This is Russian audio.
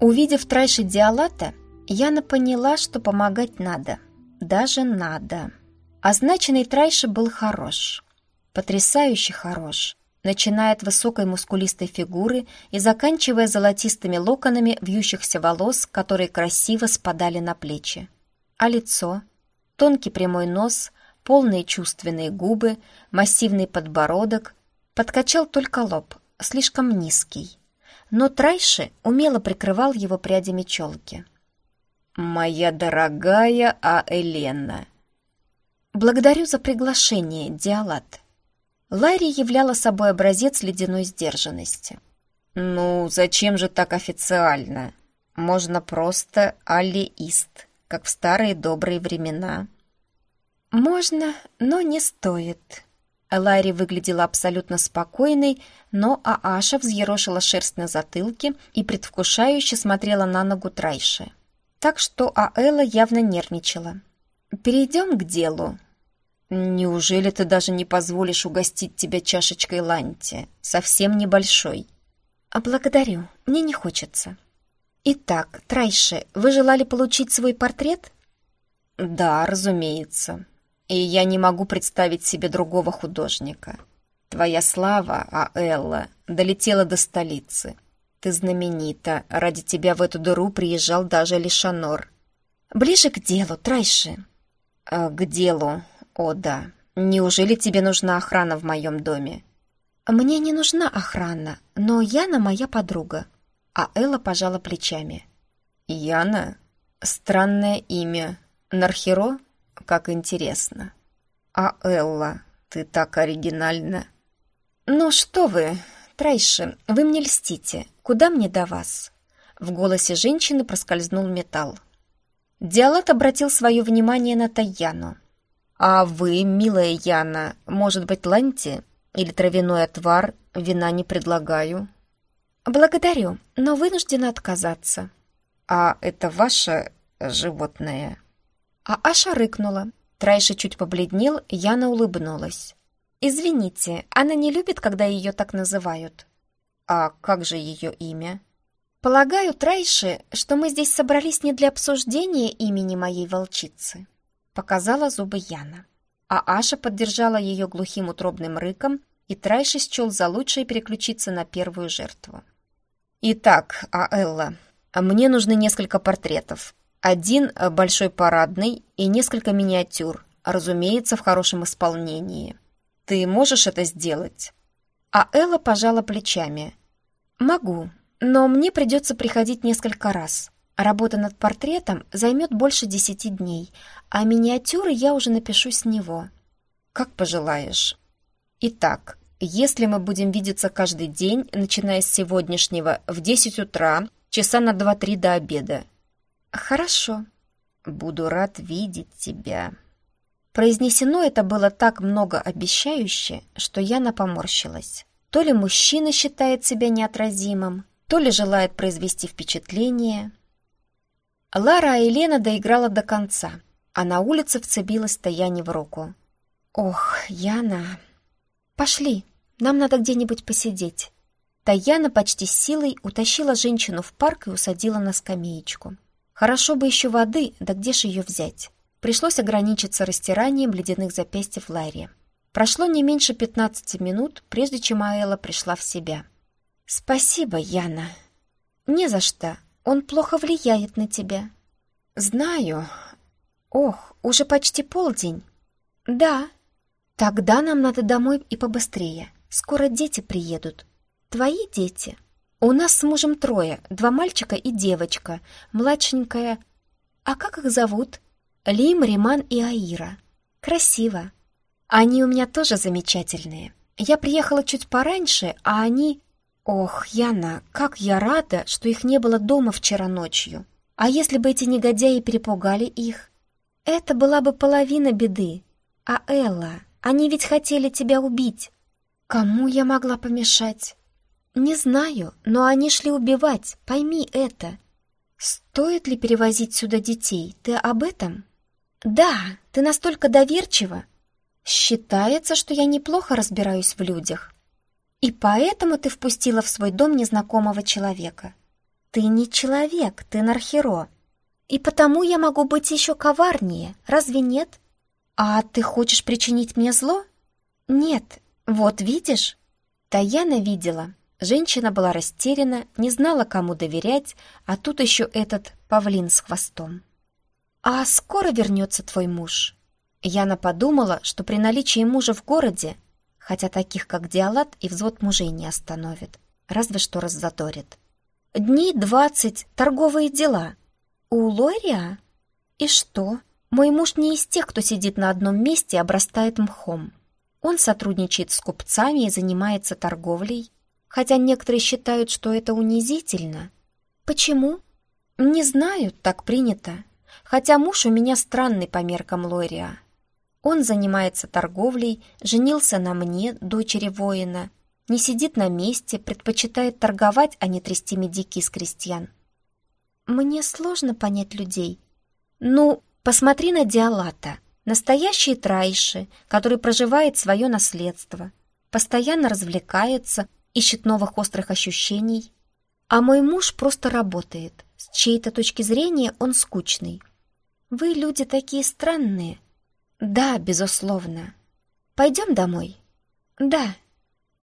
Увидев Трайши Диалата, Яна поняла, что помогать надо. Даже надо. Означенный Трайши был хорош. Потрясающе хорош. Начиная от высокой мускулистой фигуры и заканчивая золотистыми локонами вьющихся волос, которые красиво спадали на плечи. А лицо? Тонкий прямой нос, полные чувственные губы, массивный подбородок. Подкачал только лоб, слишком низкий. Но Трайши умело прикрывал его прядями челки. «Моя дорогая Аэлена!» «Благодарю за приглашение, Диалат». Ларри являла собой образец ледяной сдержанности. «Ну, зачем же так официально? Можно просто аллиист, как в старые добрые времена». «Можно, но не стоит». Ларри выглядела абсолютно спокойной, но Ааша взъерошила шерсть на затылке и предвкушающе смотрела на ногу Трайши так что Аэла явно нервничала. «Перейдем к делу». «Неужели ты даже не позволишь угостить тебя чашечкой ланти? Совсем небольшой». «А благодарю, мне не хочется». «Итак, Трайши, вы желали получить свой портрет?» «Да, разумеется. И я не могу представить себе другого художника. Твоя слава, Аэлла, долетела до столицы». Ты знаменита. Ради тебя в эту дыру приезжал даже Лишанор. Ближе к делу, Трайши. А, к делу. О, да. Неужели тебе нужна охрана в моем доме? Мне не нужна охрана, но Яна моя подруга. А Элла пожала плечами. Яна? Странное имя. Нархеро? Как интересно. А Элла, ты так оригинальна. Ну что вы, Трайши, вы мне льстите. Куда мне до вас?» В голосе женщины проскользнул металл. Диалат обратил свое внимание на Таяну. «А вы, милая Яна, может быть, ланти или травяной отвар? Вина не предлагаю». «Благодарю, но вынуждена отказаться». «А это ваше животное?» А Аша рыкнула. Трайша чуть побледнел, Яна улыбнулась. «Извините, она не любит, когда ее так называют». А как же ее имя? Полагаю, Трайши, что мы здесь собрались не для обсуждения имени моей волчицы. Показала зубы Яна. А Аша поддержала ее глухим утробным рыком, и Трайши счел за лучшее переключиться на первую жертву. «Итак, Аэлла, мне нужны несколько портретов. Один э, большой парадный и несколько миниатюр, разумеется, в хорошем исполнении. Ты можешь это сделать?» А Элла пожала плечами. «Могу, но мне придется приходить несколько раз. Работа над портретом займет больше десяти дней, а миниатюры я уже напишу с него». «Как пожелаешь. Итак, если мы будем видеться каждый день, начиная с сегодняшнего, в десять утра, часа на два-три до обеда». «Хорошо. Буду рад видеть тебя». Произнесено это было так многообещающе, что Яна поморщилась. То ли мужчина считает себя неотразимым, то ли желает произвести впечатление. Лара и Елена доиграла до конца, а на улице вцепилась Таяне в руку. «Ох, Яна...» «Пошли, нам надо где-нибудь посидеть». Таяна почти силой утащила женщину в парк и усадила на скамеечку. Хорошо бы еще воды, да где же ее взять? Пришлось ограничиться растиранием ледяных запястьев Ларри. Прошло не меньше пятнадцати минут, прежде чем Аэла пришла в себя. «Спасибо, Яна». «Не за что. Он плохо влияет на тебя». «Знаю. Ох, уже почти полдень». «Да. Тогда нам надо домой и побыстрее. Скоро дети приедут. Твои дети?» «У нас с мужем трое, два мальчика и девочка, младшенькая. А как их зовут?» «Лим, Риман и Аира. Красиво. Они у меня тоже замечательные. Я приехала чуть пораньше, а они... Ох, Яна, как я рада, что их не было дома вчера ночью. А если бы эти негодяи перепугали их? Это была бы половина беды. А Элла, они ведь хотели тебя убить. Кому я могла помешать? Не знаю, но они шли убивать, пойми это. Стоит ли перевозить сюда детей? Ты об этом? Да, ты настолько доверчива, Считается, что я неплохо разбираюсь в людях. И поэтому ты впустила в свой дом незнакомого человека. Ты не человек, ты нархеро. И потому я могу быть еще коварнее, разве нет? А ты хочешь причинить мне зло? Нет, вот видишь? Таяна видела. Женщина была растеряна, не знала, кому доверять, а тут еще этот павлин с хвостом. «А скоро вернется твой муж?» Яна подумала, что при наличии мужа в городе, хотя таких, как Диалат, и взвод мужей не остановит, разве что раззадорит. «Дней двадцать, торговые дела. У Лория? И что? Мой муж не из тех, кто сидит на одном месте и обрастает мхом. Он сотрудничает с купцами и занимается торговлей, хотя некоторые считают, что это унизительно. Почему? Не знаю, так принято. Хотя муж у меня странный по меркам Лория. Он занимается торговлей, женился на мне, дочери воина, не сидит на месте, предпочитает торговать, а не трясти медики с крестьян. Мне сложно понять людей. Ну, посмотри на Диалата, настоящий трайши, который проживает свое наследство, постоянно развлекается, ищет новых острых ощущений. А мой муж просто работает. С чьей-то точки зрения он скучный. Вы люди такие странные. Да, безусловно. Пойдем домой? Да,